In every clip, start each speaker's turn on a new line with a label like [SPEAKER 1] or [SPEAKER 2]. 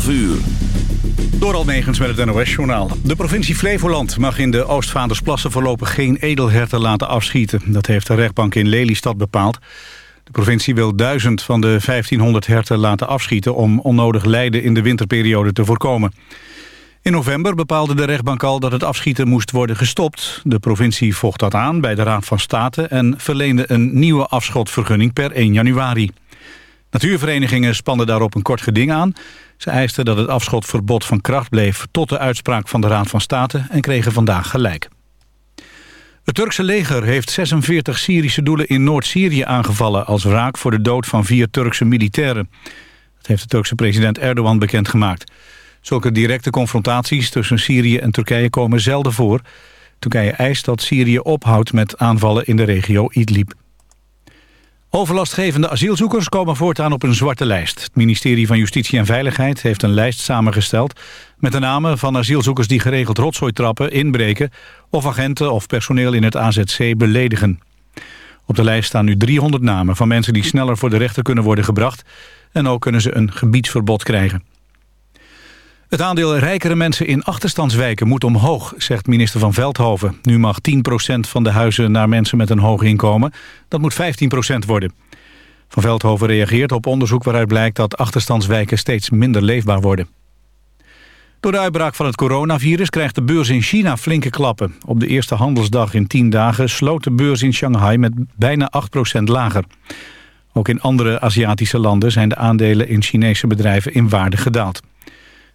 [SPEAKER 1] 12 uur.
[SPEAKER 2] Door met het NOS-journaal. De provincie Flevoland mag in de Oostvaardersplassen voorlopig geen edelherten laten afschieten. Dat heeft de rechtbank in Lelystad bepaald. De provincie wil duizend van de 1500 herten laten afschieten... om onnodig lijden in de winterperiode te voorkomen. In november bepaalde de rechtbank al dat het afschieten moest worden gestopt. De provincie vocht dat aan bij de Raad van State... en verleende een nieuwe afschotvergunning per 1 januari. Natuurverenigingen spannen daarop een kort geding aan. Ze eisten dat het afschotverbod van kracht bleef... tot de uitspraak van de Raad van State en kregen vandaag gelijk. Het Turkse leger heeft 46 Syrische doelen in Noord-Syrië aangevallen... als wraak voor de dood van vier Turkse militairen. Dat heeft de Turkse president Erdogan bekendgemaakt. Zulke directe confrontaties tussen Syrië en Turkije komen zelden voor. Turkije eist dat Syrië ophoudt met aanvallen in de regio Idlib. Overlastgevende asielzoekers komen voortaan op een zwarte lijst. Het ministerie van Justitie en Veiligheid heeft een lijst samengesteld... met de namen van asielzoekers die geregeld rotzooi trappen, inbreken... of agenten of personeel in het AZC beledigen. Op de lijst staan nu 300 namen van mensen die sneller voor de rechter kunnen worden gebracht... en ook kunnen ze een gebiedsverbod krijgen. Het aandeel rijkere mensen in achterstandswijken moet omhoog, zegt minister van Veldhoven. Nu mag 10% van de huizen naar mensen met een hoog inkomen. Dat moet 15% worden. Van Veldhoven reageert op onderzoek waaruit blijkt dat achterstandswijken steeds minder leefbaar worden. Door de uitbraak van het coronavirus krijgt de beurs in China flinke klappen. Op de eerste handelsdag in 10 dagen sloot de beurs in Shanghai met bijna 8% lager. Ook in andere Aziatische landen zijn de aandelen in Chinese bedrijven in waarde gedaald.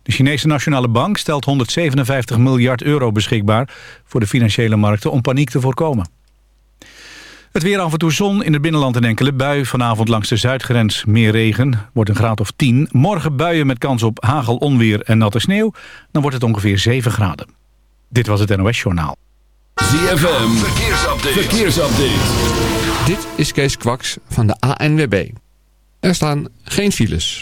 [SPEAKER 2] De Chinese Nationale Bank stelt 157 miljard euro beschikbaar... voor de financiële markten om paniek te voorkomen. Het weer af en toe zon, in het binnenland een enkele bui. Vanavond langs de zuidgrens meer regen, wordt een graad of 10. Morgen buien met kans op hagel, onweer en natte sneeuw. Dan wordt het ongeveer 7 graden. Dit was het NOS Journaal.
[SPEAKER 1] ZFM, verkeersupdate. verkeersupdate.
[SPEAKER 3] Dit is Kees Kwaks van de ANWB. Er staan geen files.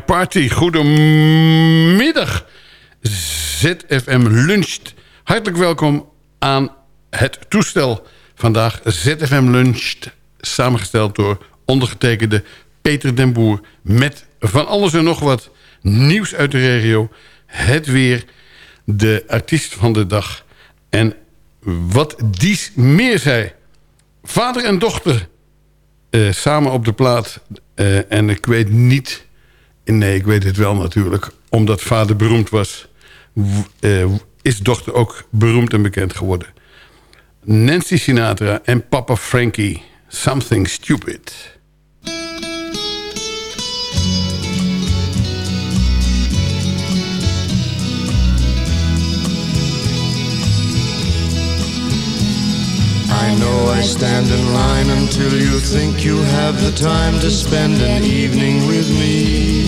[SPEAKER 4] Party.
[SPEAKER 5] Goedemiddag. ZFM luncht. Hartelijk welkom aan het toestel. Vandaag ZFM luncht. Samengesteld door ondergetekende Peter den Boer. Met van alles en nog wat nieuws uit de regio. Het weer. De artiest van de dag. En wat dies meer zei. Vader en dochter eh, samen op de plaat. Eh, en ik weet niet... Nee, ik weet het wel natuurlijk. Omdat vader beroemd was... eh, is dochter ook beroemd en bekend geworden. Nancy Sinatra en papa Frankie. Something Stupid.
[SPEAKER 6] I know I stand in line until you think you have the time to spend an evening with me.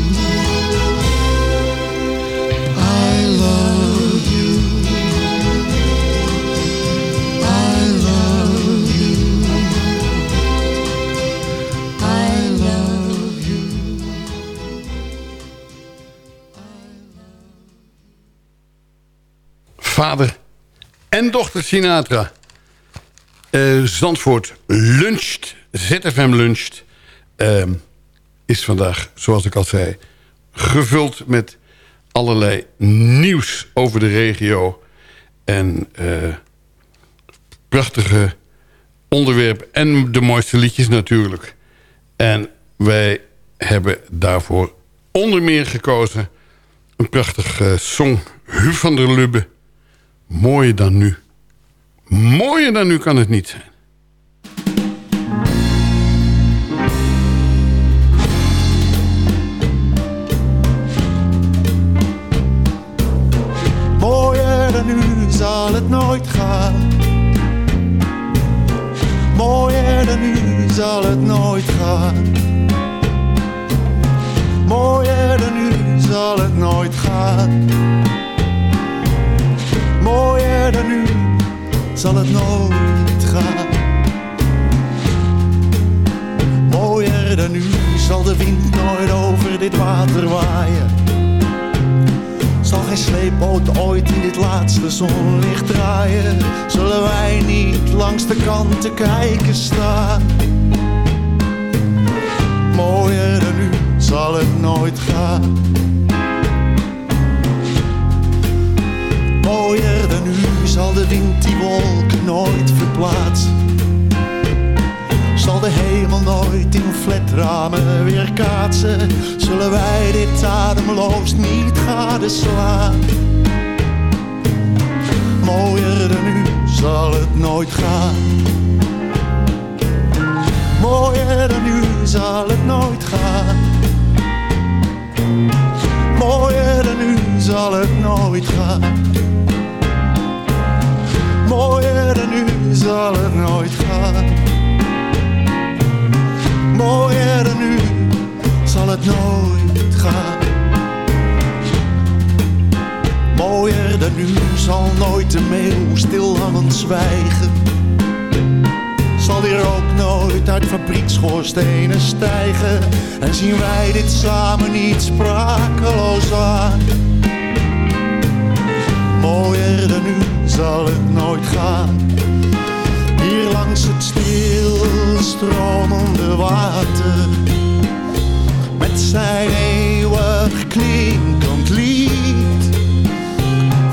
[SPEAKER 5] Vader en dochter Sinatra. Eh, Zandvoort luncht. ZFM luncht. ehm, is vandaag, zoals ik al zei... gevuld met allerlei nieuws over de regio. En eh, prachtige onderwerpen. En de mooiste liedjes natuurlijk. En wij hebben daarvoor onder meer gekozen... een prachtige song, Hu van der Lubbe... Mooier dan nu. Mooier dan nu kan het niet zijn.
[SPEAKER 7] Mooier dan nu zal het nooit gaan. Mooier dan nu zal het nooit gaan. Mooier dan nu zal het nooit gaan. Mooier dan nu zal het nooit gaan. Mooier dan nu zal de wind nooit over dit water waaien. Zal geen sleepboot ooit in dit laatste zonlicht draaien? Zullen wij niet langs de kant te kijken staan? Nooit in flatramen weer kaatsen, zullen wij dit ademloos niet gadeslaan. Mooier dan nu zal het nooit gaan. Mooier dan nu zal het nooit gaan. Mooier dan nu zal het nooit gaan. Mooier dan nu zal het nooit gaan. Mooier dan nu zal het nooit gaan. Mooier dan nu zal nooit de meeuw stilhangend zwijgen. Zal hier ook nooit uit fabriekschoorstenen stijgen. En zien wij dit samen niet sprakeloos aan. Mooier dan nu zal het nooit gaan. Langs het stilstromende water. Met zijn eeuwig klinkend lied.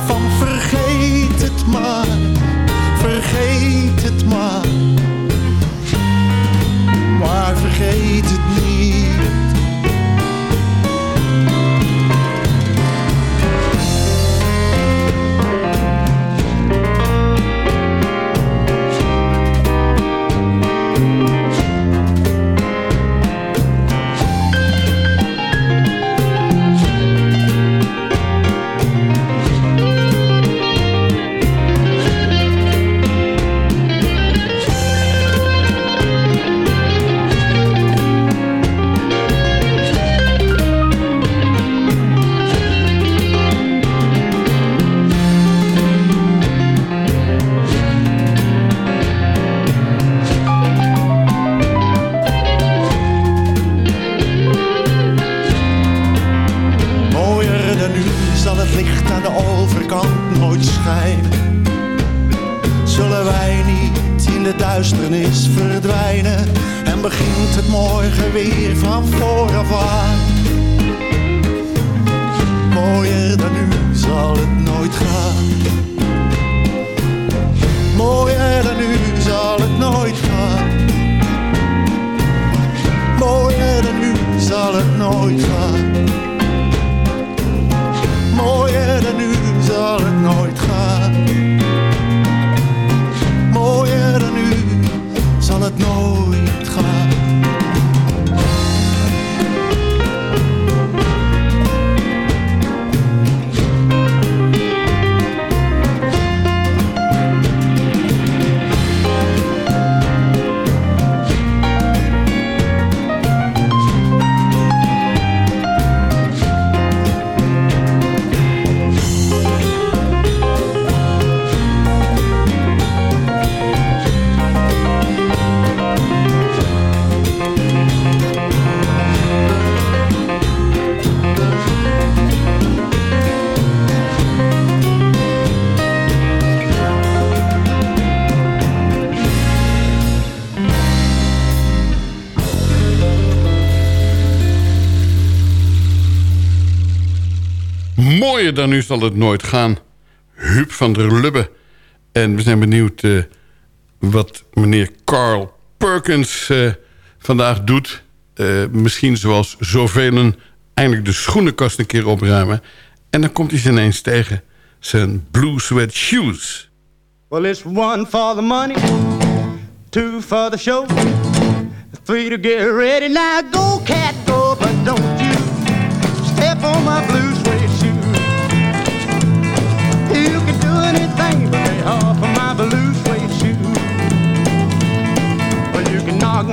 [SPEAKER 7] Van vergeet het maar, vergeet het maar. Maar vergeet het Mooier dan nu zal het nooit gaan.
[SPEAKER 5] Huub van der Lubbe. En we zijn benieuwd eh, wat meneer Carl Perkins eh, vandaag doet. Eh, misschien zoals zoveel eindelijk de schoenenkast een keer opruimen. En dan komt hij ze ineens tegen. Zijn blue sweat shoes.
[SPEAKER 8] Well, it's one for the money, two for the show, three to get ready. Now go, cat, go, but don't you step on my blue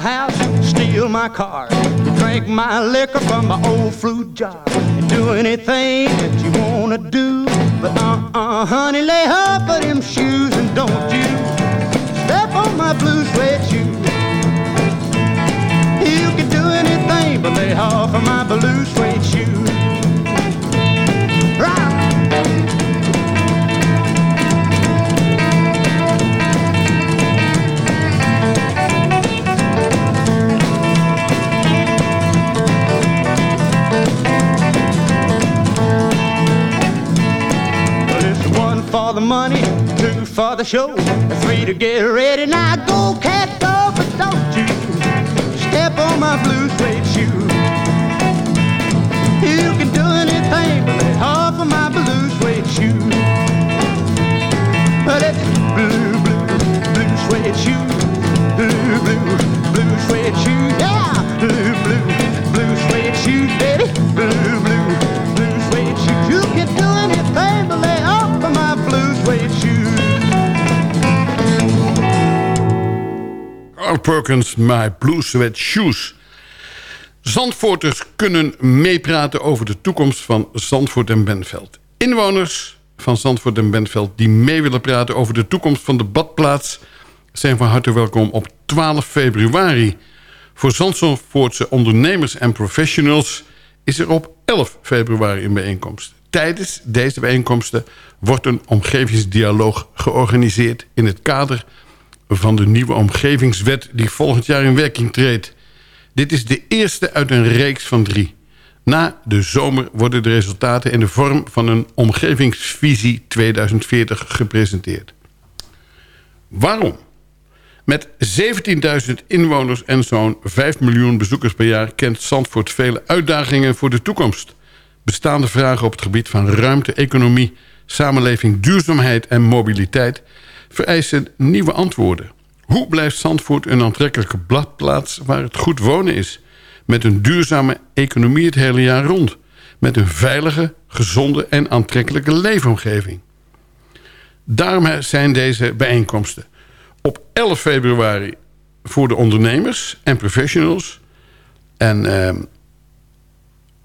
[SPEAKER 8] House, steal my car. You drank my liquor from my old fruit jar. And do anything that you wanna do. But uh-uh, honey, lay off of them shoes and don't you step on my blue suede shoes. You can do anything but lay off of my blue suede shoes. Money, two for the show, three to get ready. Now go, cat, go, but don't you step on my blue suede shoe. You can do anything but lay off of my blue suede shoe. But it's blue, blue, blue suede shoe. Blue, blue, blue suede shoe. Yeah,
[SPEAKER 5] Perkins, My Blue Sweat Shoes. Zandvoorters kunnen meepraten over de toekomst van Zandvoort en Benveld. Inwoners van Zandvoort en Benveld die mee willen praten over de toekomst van de badplaats... zijn van harte welkom op 12 februari. Voor Zandvoortse ondernemers en professionals is er op 11 februari een bijeenkomst. Tijdens deze bijeenkomsten wordt een omgevingsdialoog georganiseerd... in het kader van de nieuwe omgevingswet die volgend jaar in werking treedt. Dit is de eerste uit een reeks van drie. Na de zomer worden de resultaten in de vorm van een omgevingsvisie 2040 gepresenteerd. Waarom? Met 17.000 inwoners en zo'n 5 miljoen bezoekers per jaar... kent Zandvoort vele uitdagingen voor de toekomst. Bestaande vragen op het gebied van ruimte, economie... samenleving, duurzaamheid en mobiliteit... vereisen nieuwe antwoorden. Hoe blijft Zandvoort een aantrekkelijke bladplaats waar het goed wonen is? Met een duurzame economie het hele jaar rond. Met een veilige, gezonde en aantrekkelijke leefomgeving. Daarom zijn deze bijeenkomsten. Op 11 februari voor de ondernemers en professionals. En eh,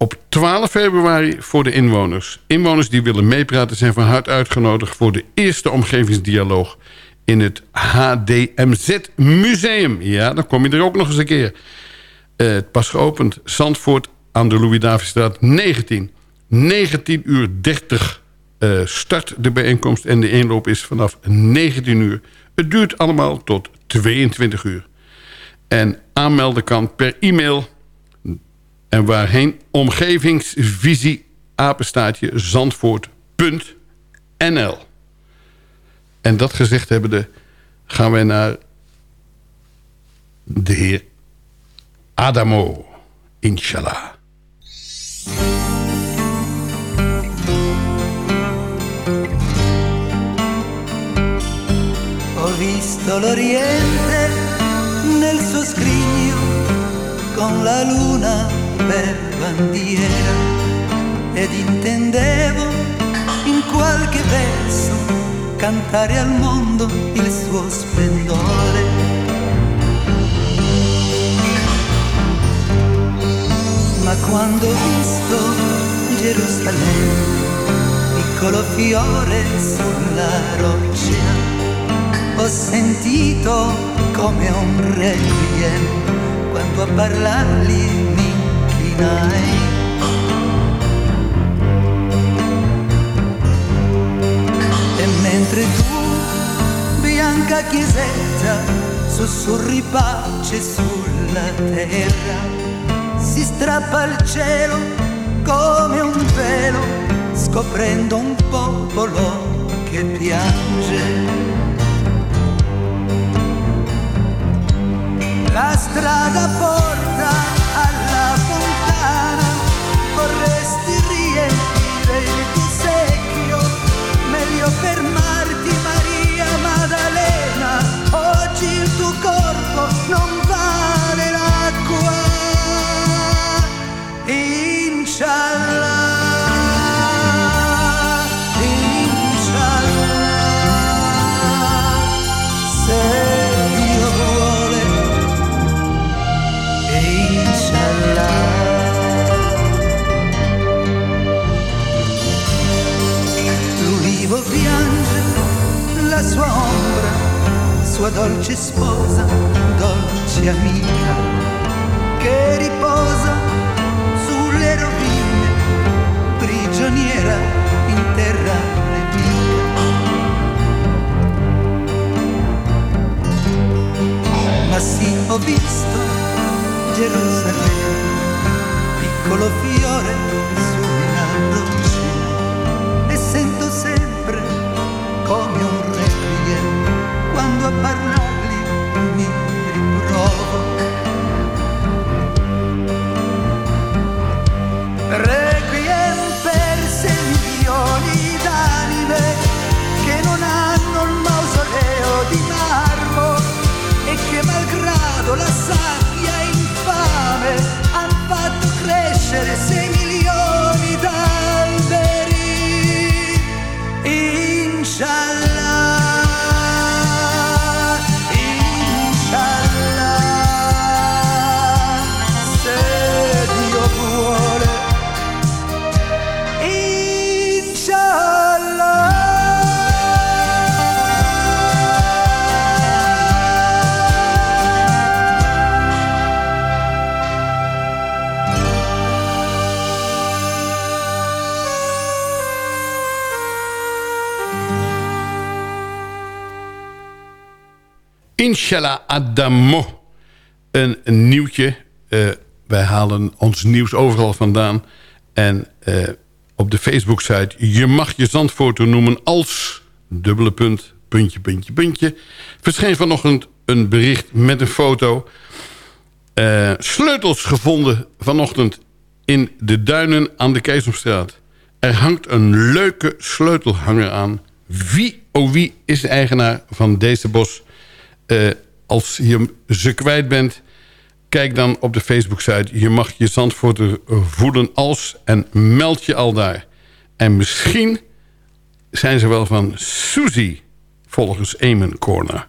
[SPEAKER 5] op 12 februari voor de inwoners. Inwoners die willen meepraten zijn van harte uitgenodigd... voor de eerste omgevingsdialoog in het HDMZ Museum. Ja, dan kom je er ook nog eens een keer. Eh, het pas geopend Zandvoort aan de Louis-Davidstraat 19. 19 uur 30 eh, start de bijeenkomst en de inloop is vanaf 19 uur. Het duurt allemaal tot 22 uur. En aanmelden kan per e-mail. En waarheen omgevingsvisie apenstaatje zandvoort.nl En dat gezegd hebbende gaan wij naar de heer Adamo. Inshallah.
[SPEAKER 9] Ho visto l'Oriente nel suo scrigno con la luna per bandiera ed intendevo in qualche verso cantare al mondo il suo splendore. Ma quando ho visto Gerusalemme, piccolo fiore sulla roccia, ho sentito come un requiem quando a parlargli inchinai. E mentre tu, bianca chiesetta, sussurri pace sulla terra, si strappa il cielo come un velo, scoprendo un popolo che piange. La strada porta dolce sposa, dolce amica, che riposa sulle rovine, prigioniera in terra nemica. Ma sì, ho visto Gerusalemme, piccolo fiore su una quando a parlargli mi riprovo. Requiem per sei milioni d'anime che non hanno il mausoleo di marmo e che malgrado la sabbia Inshallah
[SPEAKER 5] Adamo. Een, nieuwtje. Eh, wij halen ons nieuws overal vandaan. En eh, op de Facebook-site... Je mag je zandfoto noemen als... dubbele punt, puntje, puntje, puntje... verscheen vanochtend een bericht met een foto... Eh, sleutels gevonden vanochtend in de duinen aan de Keesomstraat. Er hangt een leuke sleutelhanger aan. Wie, oh wie, is de eigenaar van deze bos? Eh, als je ze kwijt bent, kijk dan op de Facebook-site. Je mag je zandvoorten voelen als en meld je al daar. En misschien zijn ze wel van Suzy, volgens Eamon Corner.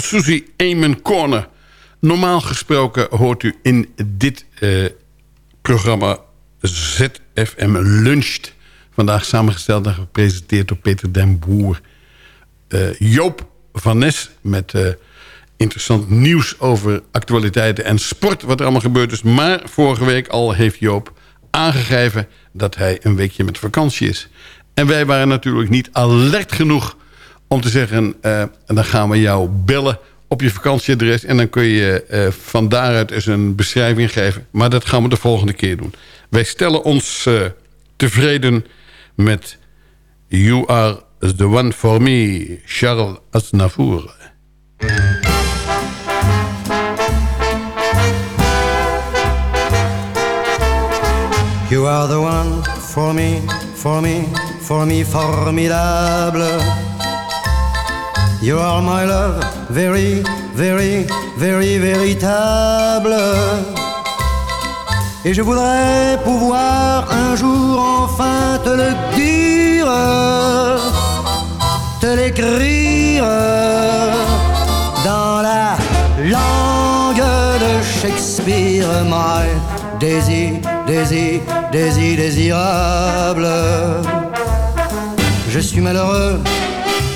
[SPEAKER 5] Suzy, Amen Corner. Normaal gesproken hoort u in dit eh, programma ZFM Luncht. Vandaag samengesteld en gepresenteerd door Peter den Boer. Eh, Joop van Nes met eh, interessant nieuws over actualiteiten en sport. Wat er allemaal gebeurd is. Maar vorige week al heeft Joop aangegeven dat hij een weekje met vakantie is. En wij waren natuurlijk niet alert genoeg om te zeggen... eh, dan gaan we jou bellen op je vakantieadres... en dan kun je eh, van daaruit eens een beschrijving geven. Maar dat gaan we de volgende keer doen. Wij stellen ons eh, tevreden met... You are the one for me, Charles Aznavour.
[SPEAKER 10] You are the one for me, for me, for me, formidable. You are my love, very, very, very véritable. Et je voudrais pouvoir un jour enfin te le dire, te l'écrire dans la langue de Shakespeare, my désir, désir, désir, désirable. Je suis malheureux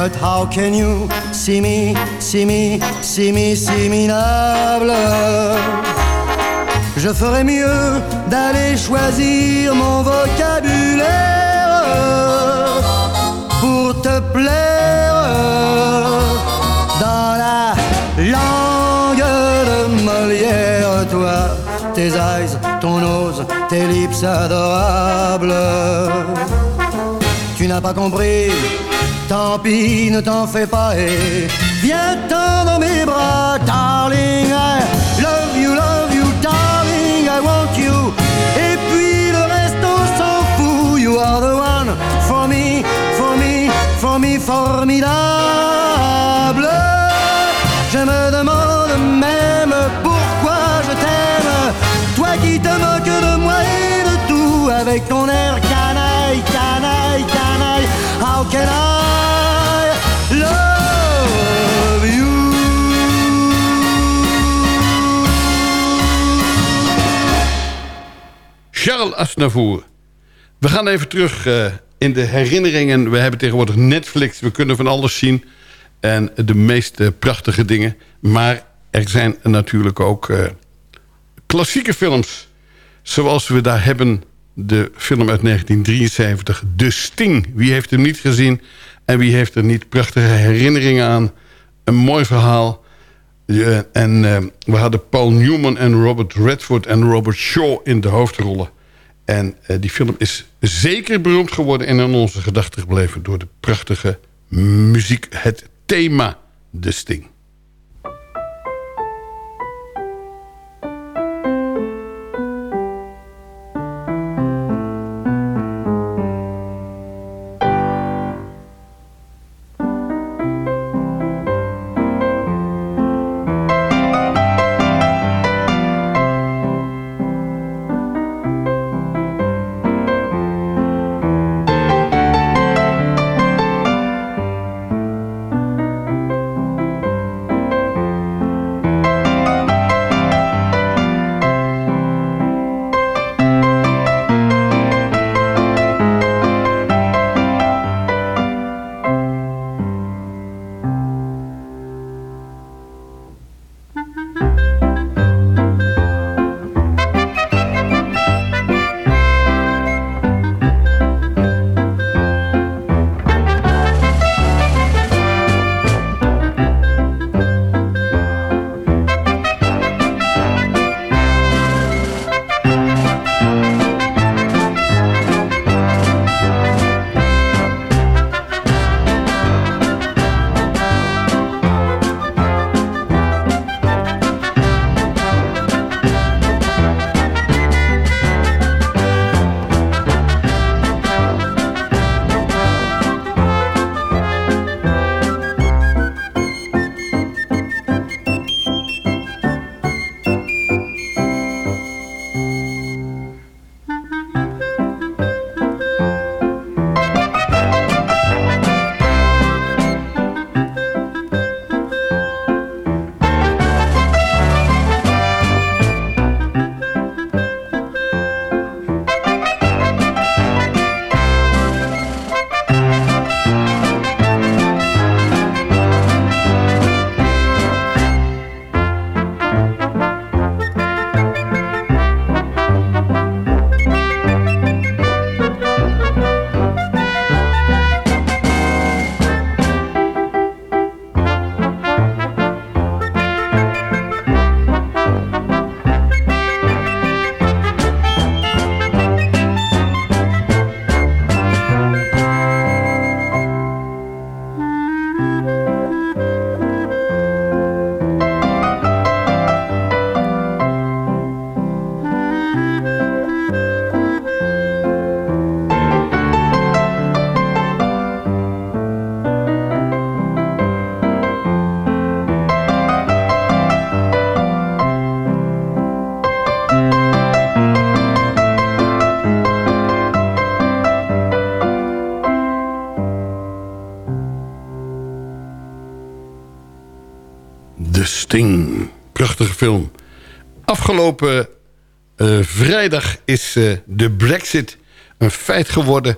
[SPEAKER 10] But how can you see me, see me, see me, see me minable? Je ferais mieux d'aller choisir mon vocabulaire pour te plaire dans la langue de Molière, toi, tes eyes, ton nose, tes lips adorables. Tu n'as pas compris, tant pis, ne t'en fais pas et viens-t'en dans mes bras, darling. I love you, love you, darling, I want you. Et puis le reste, on s'en fout. You are the one for me, for me, for me, formidable.
[SPEAKER 5] Charles Aznavour. We gaan even terug eh, in de herinneringen. We hebben tegenwoordig Netflix. We kunnen van alles zien. En de meest eh, prachtige dingen. Maar er zijn natuurlijk ook eh, klassieke films. Zoals we daar hebben de film uit 1973. De Sting. Wie heeft hem niet gezien? En wie heeft er niet prachtige herinneringen aan? Een mooi verhaal. Ja, en eh, we hadden Paul Newman en Robert Redford en Robert Shaw in de hoofdrollen. En eh, die film is zeker beroemd geworden en in onze gedachten gebleven... door de prachtige muziek, het thema De Sting. Is eh, de brexit een feit geworden.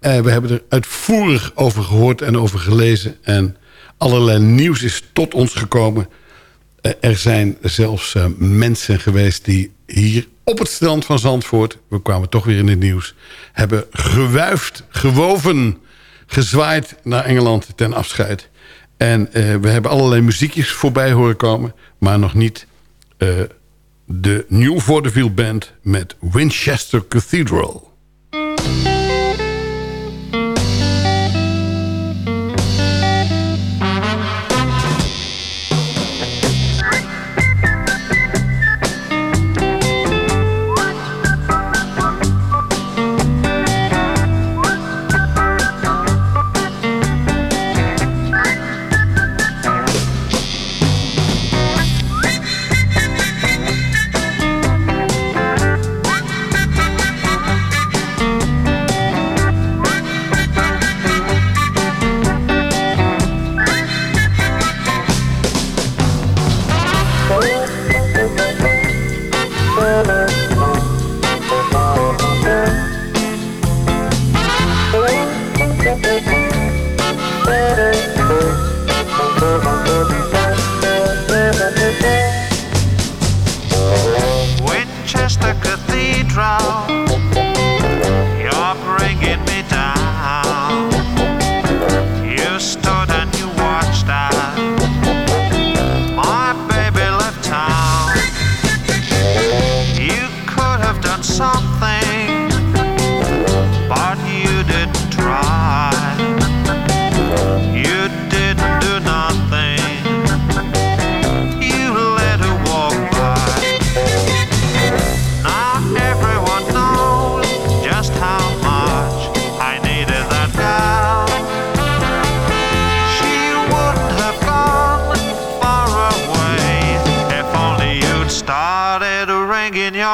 [SPEAKER 5] Eh, we hebben er uitvoerig over gehoord en over gelezen. En allerlei nieuws is tot ons gekomen. Eh, er zijn zelfs mensen geweest die hier op het strand van Zandvoort... we kwamen toch weer in het nieuws... hebben gewuifd, gewoven, gezwaaid naar Engeland ten afscheid. En we hebben allerlei muziekjes voorbij horen komen... maar nog niet de New Vaudeville Band met Winchester Cathedral.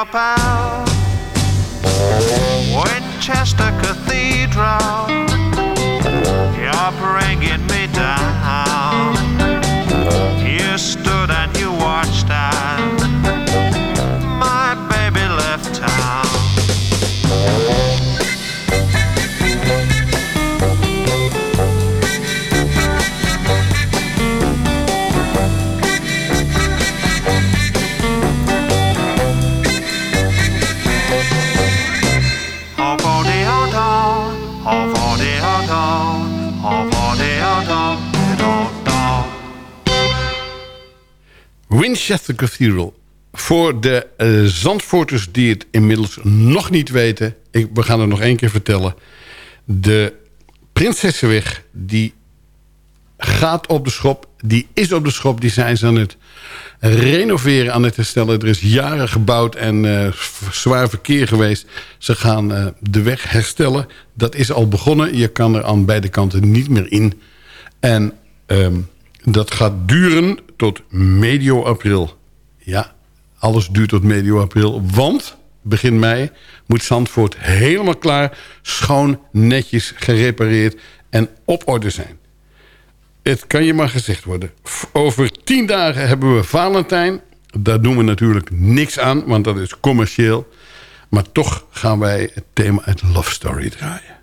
[SPEAKER 11] Ringing your bell. Winchester Cathedral,
[SPEAKER 5] Winchester Cathedral. Voor de eh, Zandvoorters die het inmiddels nog niet weten... Ik, we gaan het nog één keer vertellen. De Prinsessenweg, die gaat op de schop. Die is op de schop. Die zijn ze aan het renoveren, aan het herstellen. Er is jaren gebouwd en eh, zwaar verkeer geweest. Ze gaan eh, de weg herstellen. Dat is al begonnen. Je kan er aan beide kanten niet meer in. En ehm, dat gaat duren tot medio april. Ja, alles duurt tot medio april. Want begin mei moet Zandvoort helemaal klaar... schoon, netjes, gerepareerd en op orde zijn. Het kan je maar gezegd worden. Over tien dagen hebben we Valentijn. Daar doen we natuurlijk niks aan, want dat is commercieel. Maar toch gaan wij het thema uit Love Story draaien.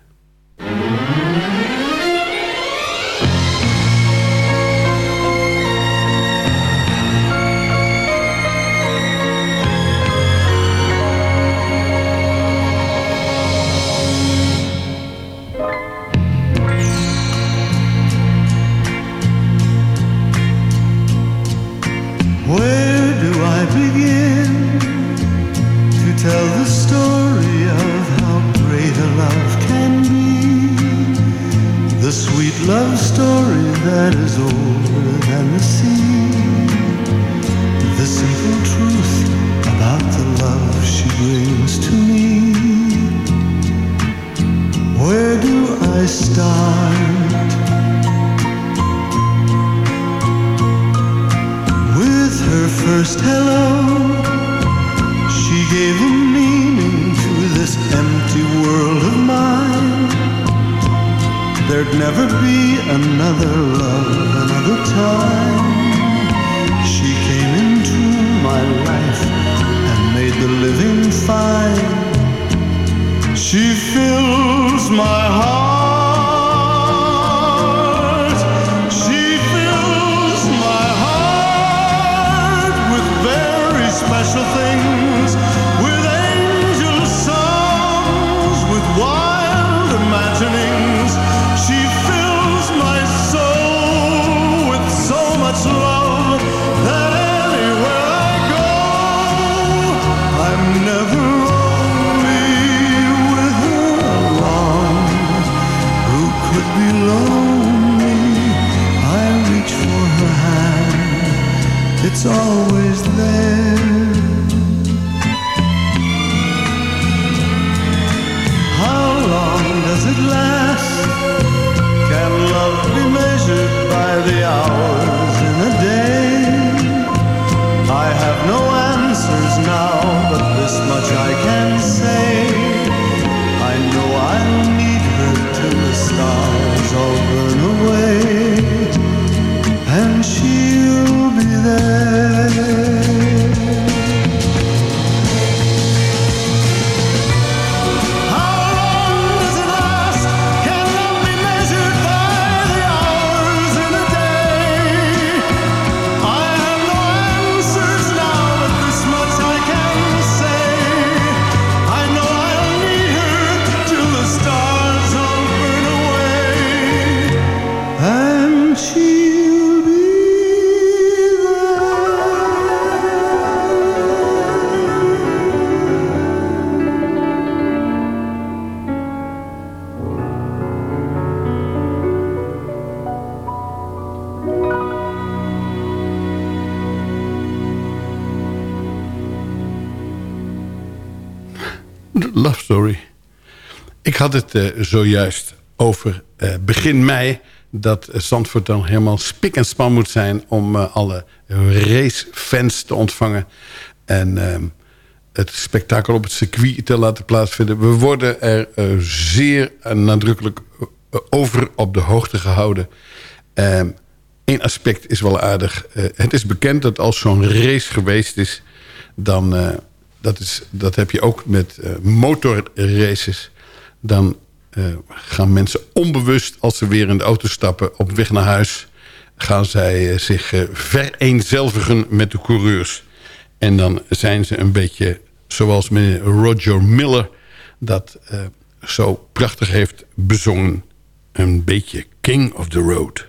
[SPEAKER 5] Had het eh, zojuist over eh, begin mei... dat Zandvoort dan helemaal spik en span moet zijn... om eh, alle racefans te ontvangen. En ehm, het spektakel op het circuit te laten plaatsvinden. We worden er zeer nadrukkelijk over op de hoogte gehouden. Eén aspect is wel aardig. Het is bekend dat als zo'n race geweest is... dan dat, is, dat heb je ook met eh, motorraces. Dan eh, gaan mensen onbewust, als ze weer in de auto stappen... op weg naar huis, gaan zij eh, zich eh, vereenzelvigen met de coureurs. En dan zijn ze een beetje zoals meneer Roger Miller... dat zo prachtig heeft bezongen. Een beetje King of the Road.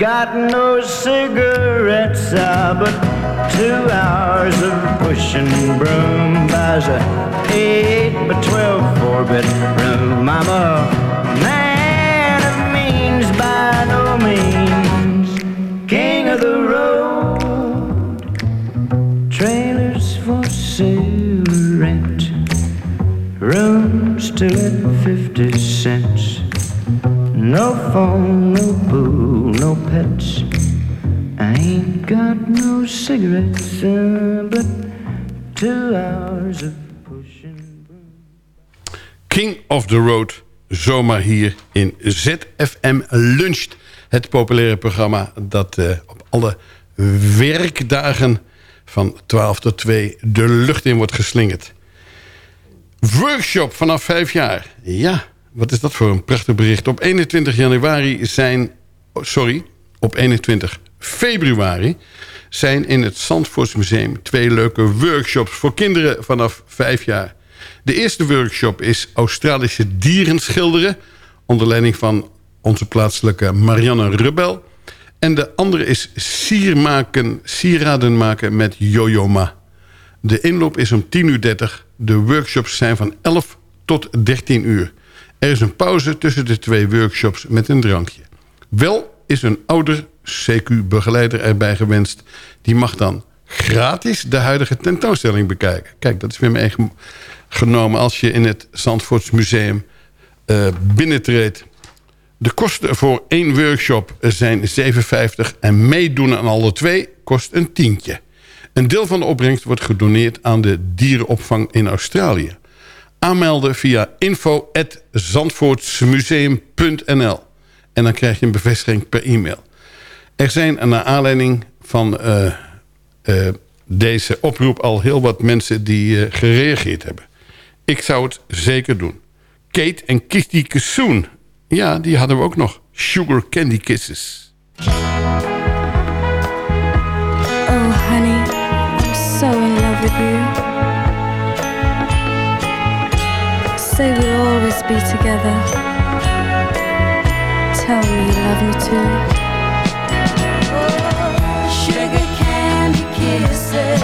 [SPEAKER 12] Got no cigarettes, ah, but two hours of pushing broom buys a eight by twelve four bedroom. I'm a man of means by no means, king of the road. Trailers for sale, rent. rooms still at 50 cents. No phone, no boo, no pets. I ain't got no cigarettes, but two hours of
[SPEAKER 5] King of the Road, zomaar hier in ZFM Luncht. Het populaire programma dat eh, op alle werkdagen van 12 tot 2 de lucht in wordt geslingerd. Workshop vanaf 5 jaar. Ja, wat is dat voor een prachtig bericht. Op 21 januari zijn... oh, sorry, op 21 februari zijn in het Zandvoortsmuseum... twee leuke workshops voor kinderen vanaf 5 jaar. De eerste workshop is Australische dieren schilderen... onder leiding van onze plaatselijke Marianne Rubel. En de andere is siermaken, sieraden maken met Jojo-Ma. De inloop is om 10.30 uur. De workshops zijn van 11 tot 13 uur. Er is een pauze tussen de twee workshops met een drankje. Wel is een ouder CQ-begeleider erbij gewenst. Die mag dan gratis de huidige tentoonstelling bekijken. Kijk, dat is weer meegenomen als je in het Zandvoorts Museum eh, binnentreedt. De kosten voor één workshop zijn 7,50 en meedoen aan alle twee kost een tientje. Een deel van de opbrengst wordt gedoneerd aan de dierenopvang in Australië. Aanmelden via info.zandvoortsmuseum.nl En dan krijg je een bevestiging per e-mail. Er zijn naar aanleiding van eh, eh, deze oproep al heel wat mensen die eh, gereageerd hebben. Ik zou het zeker doen. Kate en Kitty Kassoon. Ja, die hadden we ook nog. Sugar Candy Kisses.
[SPEAKER 13] Say we'll always be together. Tell me you love me too.
[SPEAKER 14] Oh, sugar candy kisses,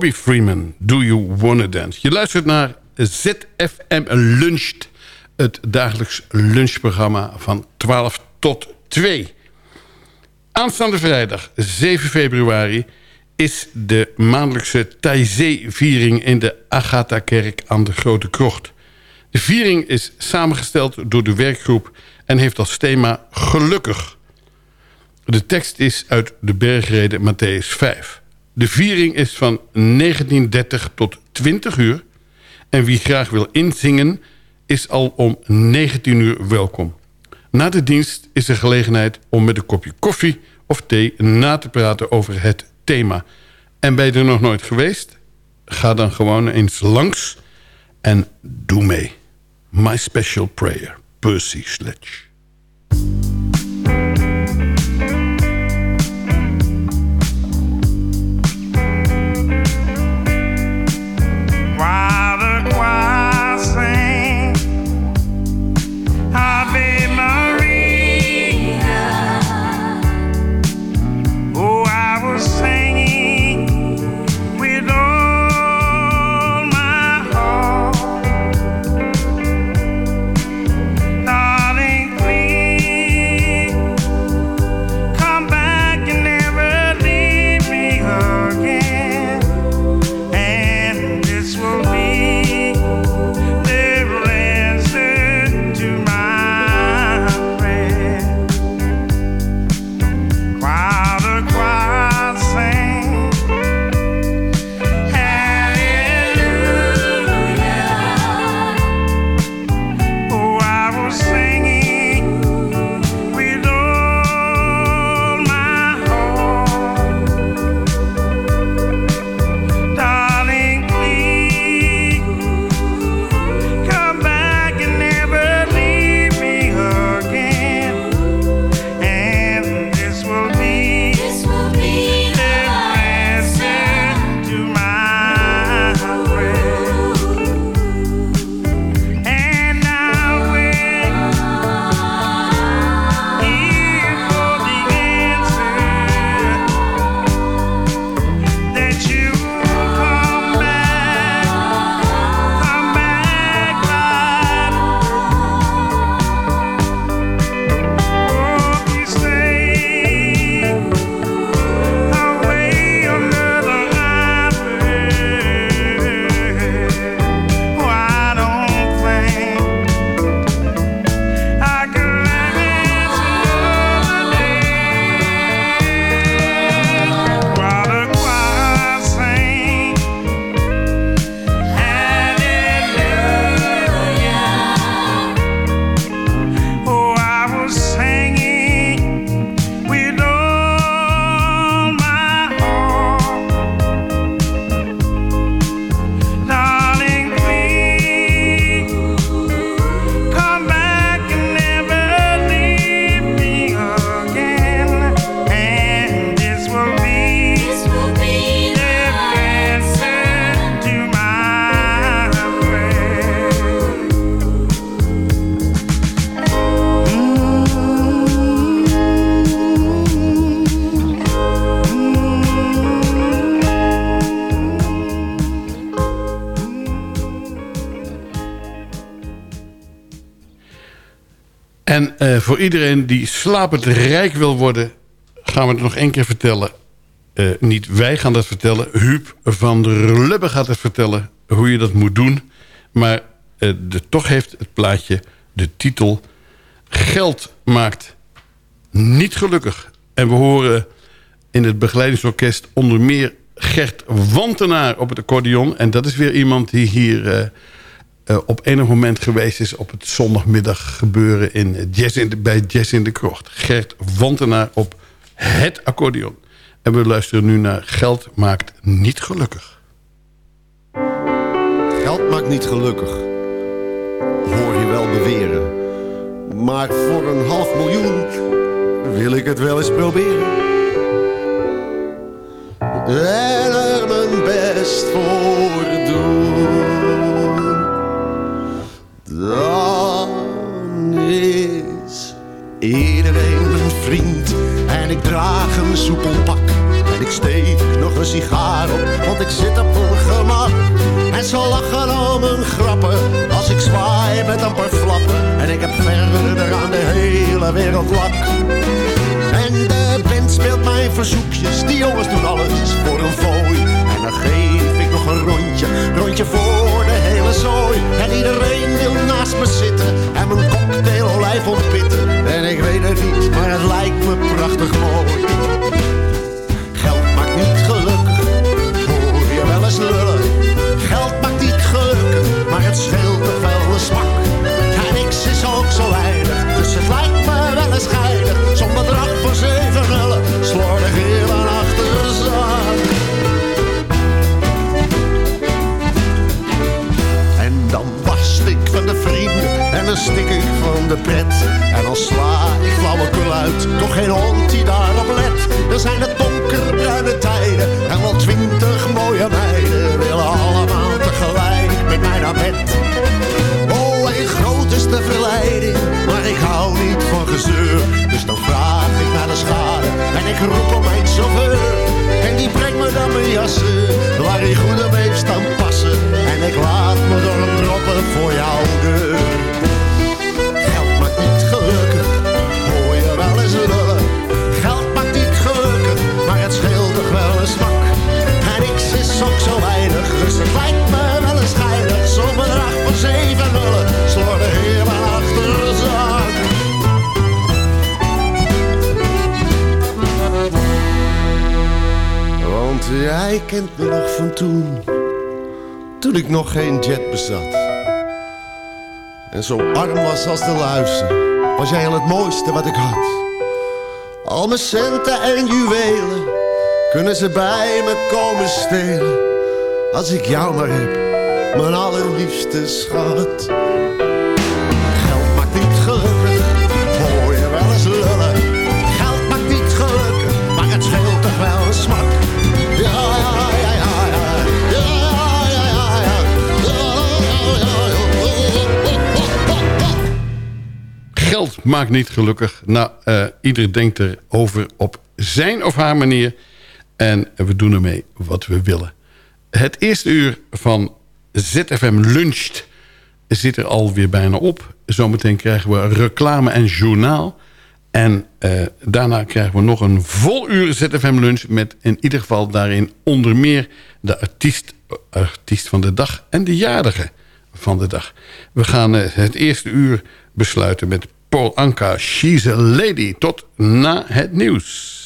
[SPEAKER 15] Bobby Freeman, Do You Wanna Dance? Je luistert naar ZFM Luncht. Het dagelijks lunchprogramma van 12 tot 2. Aanstaande vrijdag, 7 februari... is de maandelijkse Taizé-viering in de Agatha-kerk aan de Grote Krocht. De viering is samengesteld door de werkgroep... en heeft als thema Gelukkig... De tekst is uit de bergrede Matthäus 5. De viering is van 1930 tot 20 uur. En wie graag wil inzingen is al om 19 uur welkom. Na de dienst is er gelegenheid om met een kopje koffie of thee na te praten over het thema. En ben je er nog nooit geweest? Ga dan gewoon eens langs en doe mee. My Special Prayer, Percy Sledge. Voor iedereen die slapend rijk wil worden... gaan we het nog één keer vertellen. Eh, niet wij gaan dat vertellen. Huub van der Lubbe gaat het vertellen hoe je dat moet doen. Maar eh, de, toch heeft het plaatje de titel... Geld maakt niet gelukkig. En we horen in het begeleidingsorkest onder meer Gert Wantenaar op het accordeon. En dat is weer iemand die hier eh, eh, op enig moment geweest is... op het zondagmiddag gebeuren in jazz in de, bij Jazz in de Krocht. Gert Wantenaar op het accordeon. En we luisteren nu naar Geld maakt niet gelukkig.
[SPEAKER 7] Geld maakt niet gelukkig, hoor je wel beweren. Maar voor een half miljoen wil ik het wel eens proberen. En er mijn best voor doen. Dan is iedereen mijn vriend en ik draag een soepel pak. En ik steek nog een sigaar op, want ik zit En ze lachen om hun grappen als ik zwaai met een paar flappen. En ik heb verder aan de hele wereld lak. En de band speelt mijn verzoekjes, die jongens doen alles voor een fooi. En dan geef ik nog een rondje, rondje voor de hele zooi. En iedereen wil naast me zitten en mijn cocktail olijf En dan sla ik flauwekul uit, toch geen hond die daarop let. Er zijn het donkerbruine tijden en wel twintig mooie meiden willen allemaal tegelijk met mij naar bed. Oh, en groot is de verleiding, maar ik hou niet van gezeur. Dus dan vraag ik naar de schade en ik roep om mijn chauffeur. En die brengt me dan mijn jassen, waar hij goed op heeft staan passen. En ik laat me door hem droppen voor jouw deur. Jij kent me nog van toen, toen ik nog geen jet bezat. En zo arm was als de luister, was jij al het mooiste wat ik had. Al mijn centen en juwelen, kunnen ze bij me komen stelen. Als ik jou maar heb, mijn allerliefste schat.
[SPEAKER 5] Maakt niet gelukkig. Nou, eh, ieder denkt erover op zijn of haar manier. En we doen ermee wat we willen. Het eerste uur van ZFM Luncht zit er alweer bijna op. Zometeen krijgen we reclame en journaal. En eh, daarna krijgen we nog een vol uur ZFM Lunch... met in ieder geval daarin onder meer de artiest, artiest van de dag... en de jarige van de dag. We gaan eh, het eerste uur besluiten met Paul Anka. She's a lady. Tot na het nieuws.